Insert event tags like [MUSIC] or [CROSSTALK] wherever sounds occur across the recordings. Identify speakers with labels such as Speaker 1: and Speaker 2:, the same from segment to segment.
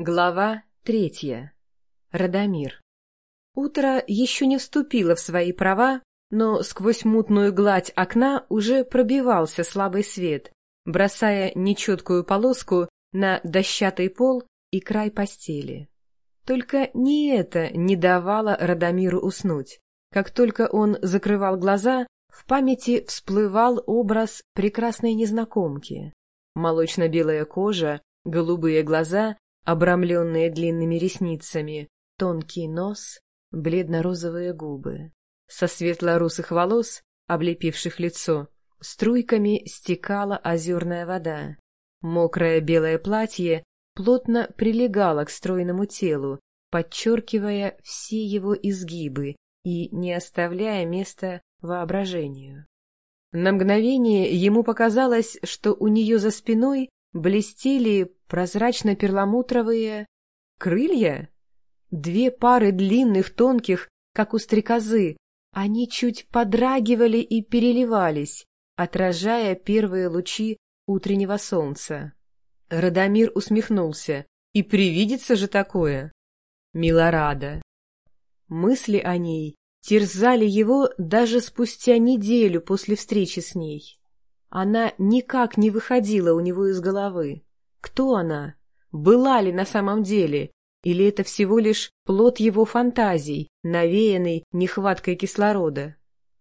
Speaker 1: Глава третья. Радомир. Утро еще не вступило в свои права, но сквозь мутную гладь окна уже пробивался слабый свет, бросая нечеткую полоску на дощатый пол и край постели. Только не это не давало Радомиру уснуть. Как только он закрывал глаза, в памяти всплывал образ прекрасной незнакомки. Молочно-белая кожа, голубые глаза обрамленные длинными ресницами, тонкий нос, бледно-розовые губы. Со светло-русых волос, облепивших лицо, струйками стекала озерная вода. Мокрое белое платье плотно прилегало к стройному телу, подчеркивая все его изгибы и не оставляя места воображению. На мгновение ему показалось, что у нее за спиной блестели прозрачно-перламутровые крылья. Две пары длинных, тонких, как у стрекозы, они чуть подрагивали и переливались, отражая первые лучи утреннего солнца. Радомир усмехнулся. И привидится же такое! Милорада! Мысли о ней терзали его даже спустя неделю после встречи с ней. Она никак не выходила у него из головы. Кто она? Была ли на самом деле? Или это всего лишь плод его фантазий, навеянный нехваткой кислорода?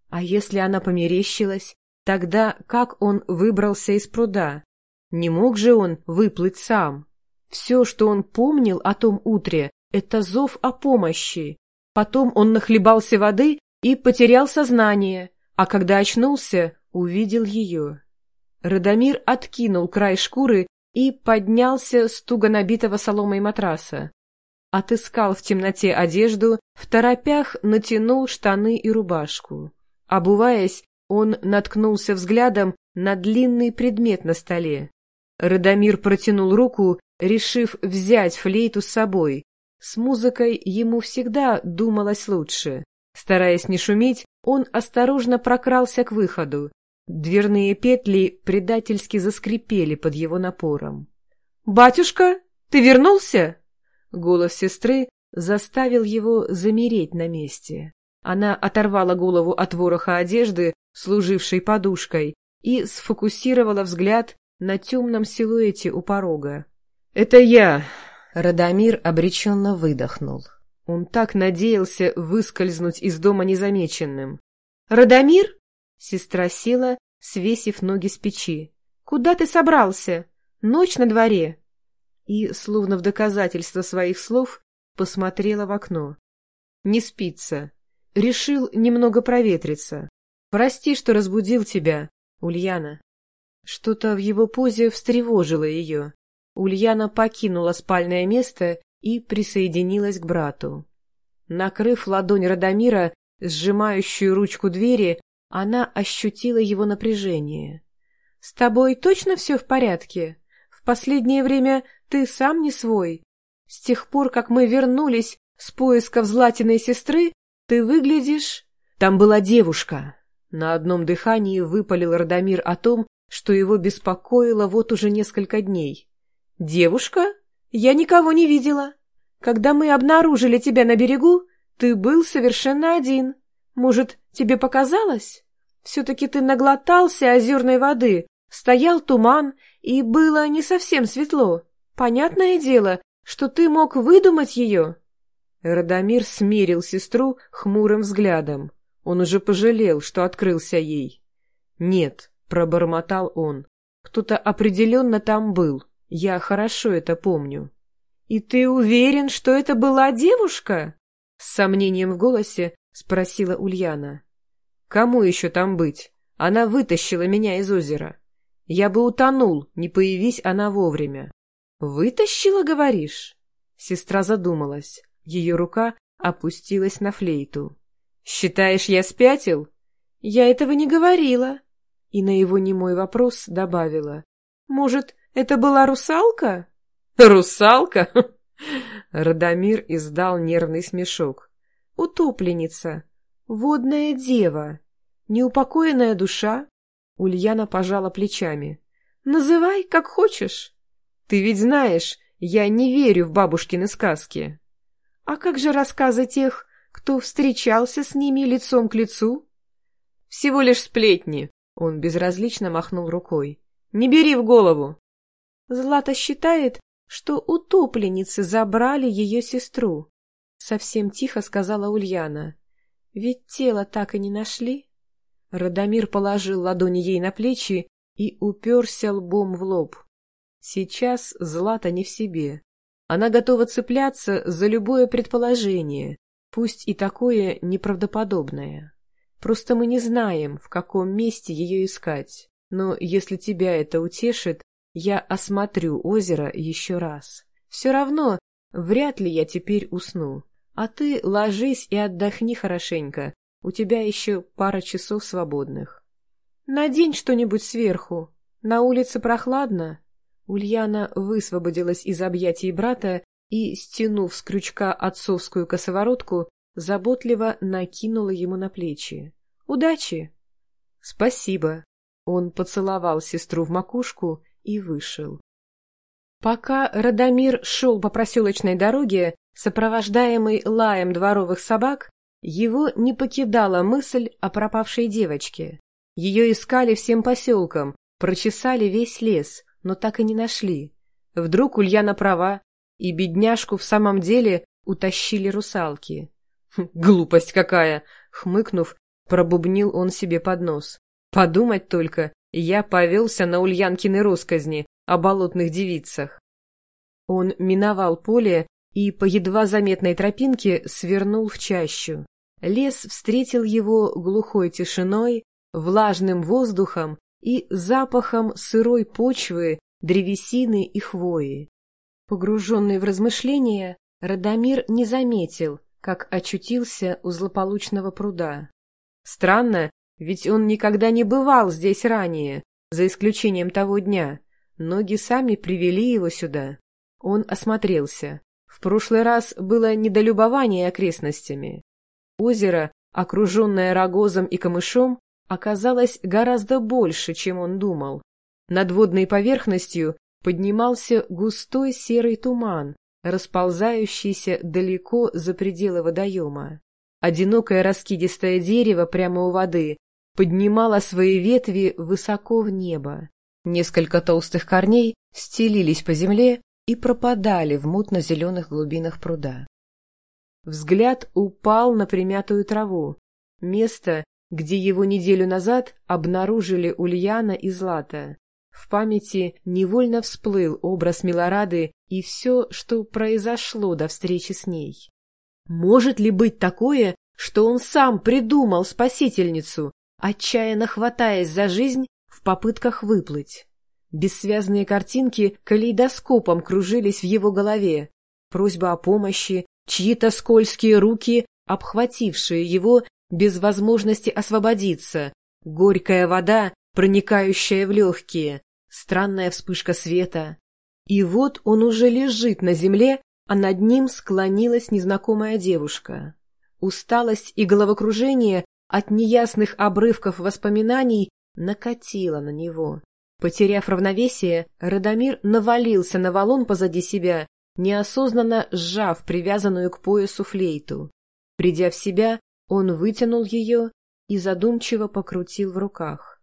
Speaker 1: А если она померещилась, тогда как он выбрался из пруда? Не мог же он выплыть сам? Все, что он помнил о том утре, это зов о помощи. Потом он нахлебался воды и потерял сознание, а когда очнулся, увидел ее. Радомир откинул край шкуры и поднялся с туго набитого соломой матраса. Отыскал в темноте одежду, в торопях натянул штаны и рубашку. Обуваясь, он наткнулся взглядом на длинный предмет на столе. Радомир протянул руку, решив взять флейту с собой. С музыкой ему всегда думалось лучше. Стараясь не шуметь, он осторожно прокрался к выходу. Дверные петли предательски заскрипели под его напором. «Батюшка, ты вернулся?» Голос сестры заставил его замереть на месте. Она оторвала голову от вороха одежды, служившей подушкой, и сфокусировала взгляд на темном силуэте у порога. «Это я!» Радомир обреченно выдохнул. Он так надеялся выскользнуть из дома незамеченным. «Радомир?» Сестра села, свесив ноги с печи. «Куда ты собрался? Ночь на дворе!» И, словно в доказательство своих слов, посмотрела в окно. «Не спится. Решил немного проветриться. Прости, что разбудил тебя, Ульяна». Что-то в его позе встревожило ее. Ульяна покинула спальное место и присоединилась к брату. Накрыв ладонь Радомира, сжимающую ручку двери, она ощутила его напряжение. — С тобой точно все в порядке? В последнее время ты сам не свой. С тех пор, как мы вернулись с поисков Златиной сестры, ты выглядишь... Там была девушка. На одном дыхании выпалил Радомир о том, что его беспокоило вот уже несколько дней. «Девушка? Я никого не видела. Когда мы обнаружили тебя на берегу, ты был совершенно один. Может, тебе показалось? Все-таки ты наглотался озерной воды, стоял туман, и было не совсем светло. Понятное дело, что ты мог выдумать ее. Радомир смерил сестру хмурым взглядом. Он уже пожалел, что открылся ей. «Нет», — пробормотал он, — «кто-то определенно там был. Я хорошо это помню». «И ты уверен, что это была девушка?» С сомнением в голосе — спросила Ульяна. «Кому еще там быть? Она вытащила меня из озера. Я бы утонул, не появись она вовремя». «Вытащила, говоришь?» Сестра задумалась. Ее рука опустилась на флейту. «Считаешь, я спятил?» «Я этого не говорила». И на его немой вопрос добавила. «Может, это была русалка?» «Русалка?» [LAUGHS] Радомир издал нервный смешок утопленница, водная дева, неупокоенная душа. Ульяна пожала плечами. Называй, как хочешь. Ты ведь знаешь, я не верю в бабушкины сказки.
Speaker 2: А как же рассказы тех, кто встречался с ними лицом к лицу?
Speaker 1: Всего лишь сплетни. Он безразлично махнул рукой. Не бери в голову.
Speaker 2: Злата считает, что утопленницы забрали ее сестру. Совсем тихо сказала Ульяна. Ведь тело так и не нашли. Радомир положил ладони ей на плечи и уперся лбом в лоб.
Speaker 1: Сейчас Злата не в себе. Она готова цепляться за любое предположение, пусть и такое неправдоподобное. Просто мы не знаем, в каком месте ее искать. Но если тебя это утешит, я осмотрю озеро еще раз. Все равно, вряд ли я теперь усну. А ты ложись и отдохни хорошенько. У тебя еще пара часов свободных.
Speaker 2: Надень что-нибудь сверху. На улице прохладно. Ульяна высвободилась из объятий брата и, стянув с крючка отцовскую косоворотку, заботливо накинула ему на плечи. «Удачи!»
Speaker 1: «Спасибо!» Он поцеловал сестру в макушку и вышел. Пока Радомир шел по проселочной дороге, сопровождаемый лаем дворовых собак, его не покидала мысль о пропавшей девочке. Ее искали всем поселкам, прочесали весь лес, но так и не нашли. Вдруг Ульяна права, и бедняжку в самом деле утащили русалки. «Хм, «Глупость какая!» — хмыкнув, пробубнил он себе под нос. «Подумать только, я повелся на Ульянкины росказни о болотных девицах». Он миновал поле и по едва заметной тропинке свернул в чащу. Лес встретил его глухой тишиной, влажным воздухом и запахом сырой почвы, древесины и хвои. Погруженный в размышления, Радомир не заметил, как очутился у злополучного пруда. Странно, ведь он никогда не бывал здесь ранее, за исключением того дня. Ноги сами привели его сюда. Он осмотрелся. В прошлый раз было недолюбование окрестностями. Озеро, окруженное рогозом и камышом, оказалось гораздо больше, чем он думал. Над водной поверхностью поднимался густой серый туман, расползающийся далеко за пределы водоема. Одинокое раскидистое дерево прямо у воды поднимало свои ветви высоко в небо. Несколько толстых корней стелились по земле и пропадали в мутно-зеленых глубинах пруда. Взгляд упал на примятую траву, место, где его неделю назад обнаружили Ульяна и Злата. В памяти невольно всплыл образ Милорады и все, что произошло до встречи с ней. Может ли быть такое, что он сам придумал спасительницу, отчаянно хватаясь за жизнь в попытках выплыть? Бессвязные картинки калейдоскопом кружились в его голове. Просьба о помощи, чьи-то скользкие руки, обхватившие его без возможности освободиться, горькая вода, проникающая в легкие, странная вспышка света. И вот он уже лежит на земле, а над ним склонилась незнакомая девушка. Усталость и головокружение от неясных обрывков воспоминаний накатило на него. Потеряв равновесие, Радомир навалился на валун позади себя, неосознанно сжав привязанную к поясу флейту. Придя в себя, он вытянул ее и задумчиво покрутил в руках.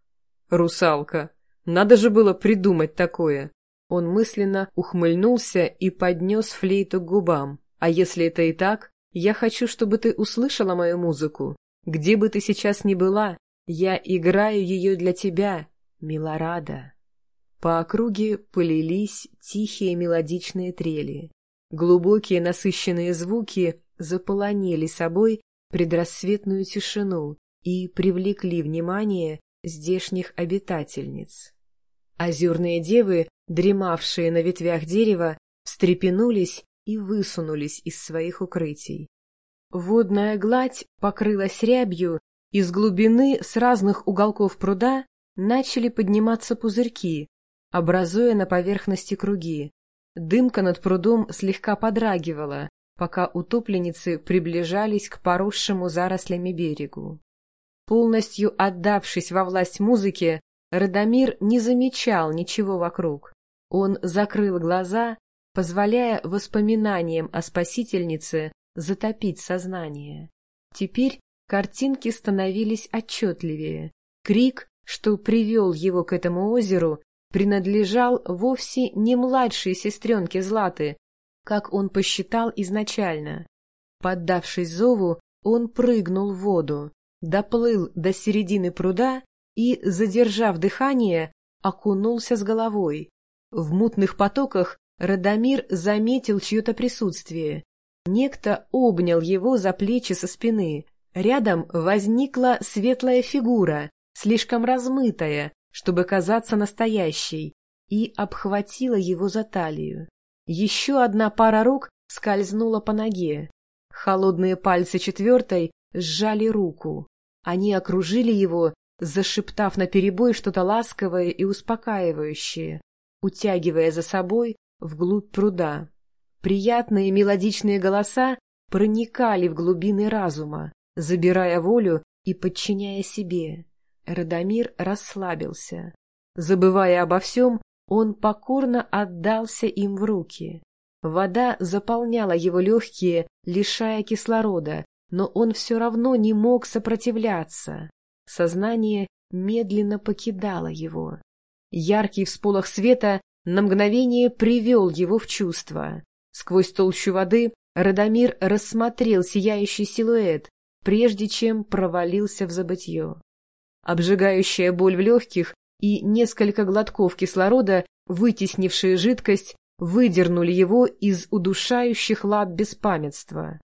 Speaker 1: «Русалка! Надо же было придумать такое!» Он мысленно ухмыльнулся и поднес флейту к губам. «А если это и так, я хочу, чтобы ты услышала мою музыку. Где бы ты сейчас ни была, я играю ее для тебя, Милорада». По округе полились тихие мелодичные трели. Глубокие насыщенные звуки заполонили собой предрассветную тишину и привлекли внимание здешних обитательниц. Озерные девы, дремавшие на ветвях дерева, встрепенулись и высунулись из своих укрытий. Водная гладь покрылась рябью, из глубины с разных уголков пруда начали подниматься пузырьки, образуя на поверхности круги. Дымка над прудом слегка подрагивала, пока утопленницы приближались к поросшему зарослями берегу. Полностью отдавшись во власть музыки, Радомир не замечал ничего вокруг. Он закрыл глаза позволяя воспоминаниям о спасительнице затопить сознание. Теперь картинки становились отчетливее. Крик, что привел его к этому озеру, принадлежал вовсе не младшей сестренке Златы, как он посчитал изначально. Поддавшись зову, он прыгнул в воду, доплыл до середины пруда и, задержав дыхание, окунулся с головой. В мутных потоках Радомир заметил чье-то присутствие. Некто обнял его за плечи со спины. Рядом возникла светлая фигура, слишком размытая, чтобы казаться настоящей, и обхватила его за талию. Еще одна пара рук скользнула по ноге. Холодные пальцы четвертой сжали руку. Они окружили его, зашептав наперебой что-то ласковое и успокаивающее, утягивая за собой вглубь пруда. Приятные мелодичные голоса проникали в глубины разума, забирая волю и подчиняя себе. Радомир расслабился. Забывая обо всем, он покорно отдался им в руки. Вода заполняла его легкие, лишая кислорода, но он все равно не мог сопротивляться. Сознание медленно покидало его. Яркий всполох света на мгновение привел его в чувство. Сквозь толщу воды Радомир рассмотрел сияющий силуэт, прежде чем провалился в забытье. Обжигающая боль в легких и несколько глотков кислорода, вытеснившие жидкость, выдернули его из удушающих лап беспамятства.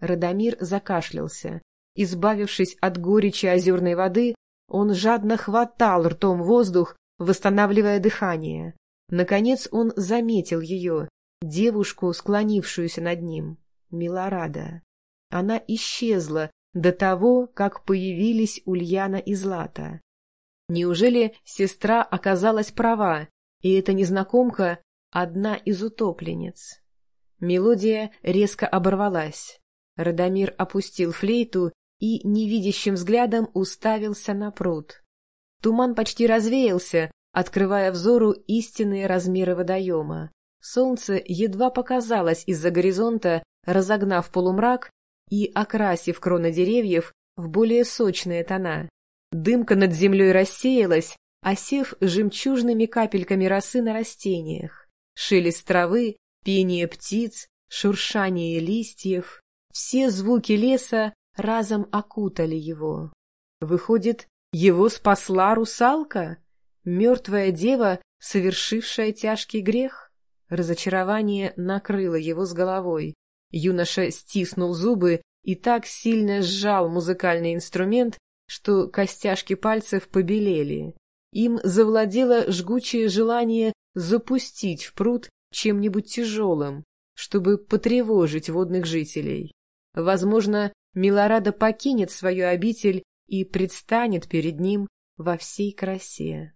Speaker 1: Радомир закашлялся. Избавившись от горечи озерной воды, он жадно хватал ртом воздух, восстанавливая дыхание. Наконец он заметил ее, девушку, склонившуюся над ним, Милорада. Она исчезла до того, как появились Ульяна и Злата. Неужели сестра оказалась права, и эта незнакомка — одна из утопленниц? Мелодия резко оборвалась. Радомир опустил флейту и невидящим взглядом уставился на пруд. Туман почти развеялся, открывая взору истинные размеры водоема. Солнце едва показалось из-за горизонта, разогнав полумрак и окрасив кроны деревьев в более сочные тона. Дымка над землей рассеялась, осев жемчужными капельками росы на растениях. Шелест травы, пение птиц, шуршание листьев. Все звуки леса разом окутали его. Выходит, его спасла русалка? Мертвая дева, совершившая тяжкий грех? Разочарование накрыло его с головой. Юноша стиснул зубы и так сильно сжал музыкальный инструмент, что костяшки пальцев побелели. Им завладело жгучее желание запустить в пруд чем-нибудь тяжелым, чтобы потревожить водных жителей. Возможно, Милорада покинет свою обитель и предстанет перед ним во всей красе.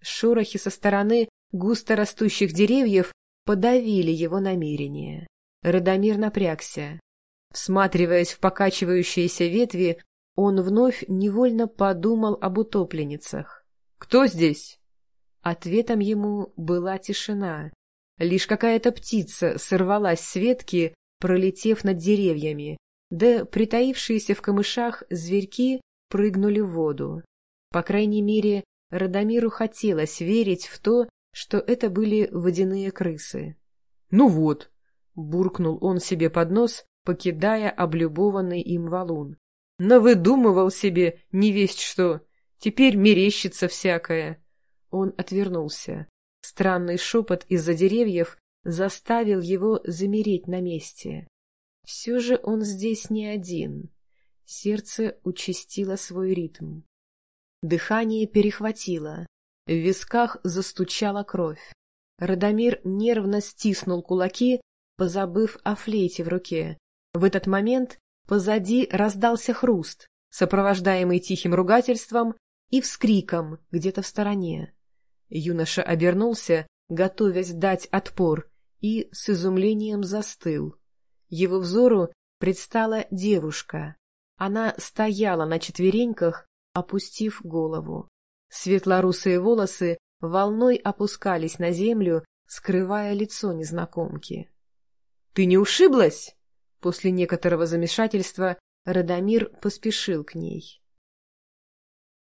Speaker 1: Шорохи со стороны густо растущих деревьев подавили его намерение. Радомир напрягся. Всматриваясь в покачивающиеся ветви, он вновь невольно подумал об утопленницах. «Кто здесь?» Ответом ему была тишина. Лишь какая-то птица сорвалась с ветки, пролетев над деревьями, да притаившиеся в камышах зверьки прыгнули в воду. По крайней мере, Радомиру хотелось верить в то, что это были водяные крысы. «Ну вот!» — буркнул он себе под нос, покидая облюбованный им валун. «Навыдумывал себе не весть что! Теперь мерещится всякое!» Он отвернулся. Странный шепот из-за деревьев заставил его замереть на месте. Все же он здесь не один. Сердце участило свой ритм. Дыхание перехватило. В висках застучала кровь. Радомир нервно стиснул кулаки, позабыв о флейте в руке. В этот момент позади раздался хруст, сопровождаемый тихим ругательством и вскриком где-то в стороне. Юноша обернулся, готовясь дать отпор, и с изумлением застыл. Его взору предстала девушка. Она стояла на четвереньках, опустив голову. Светлорусые волосы волной опускались на землю,
Speaker 2: скрывая лицо незнакомки. «Ты не ушиблась?» После некоторого замешательства Радомир поспешил к ней.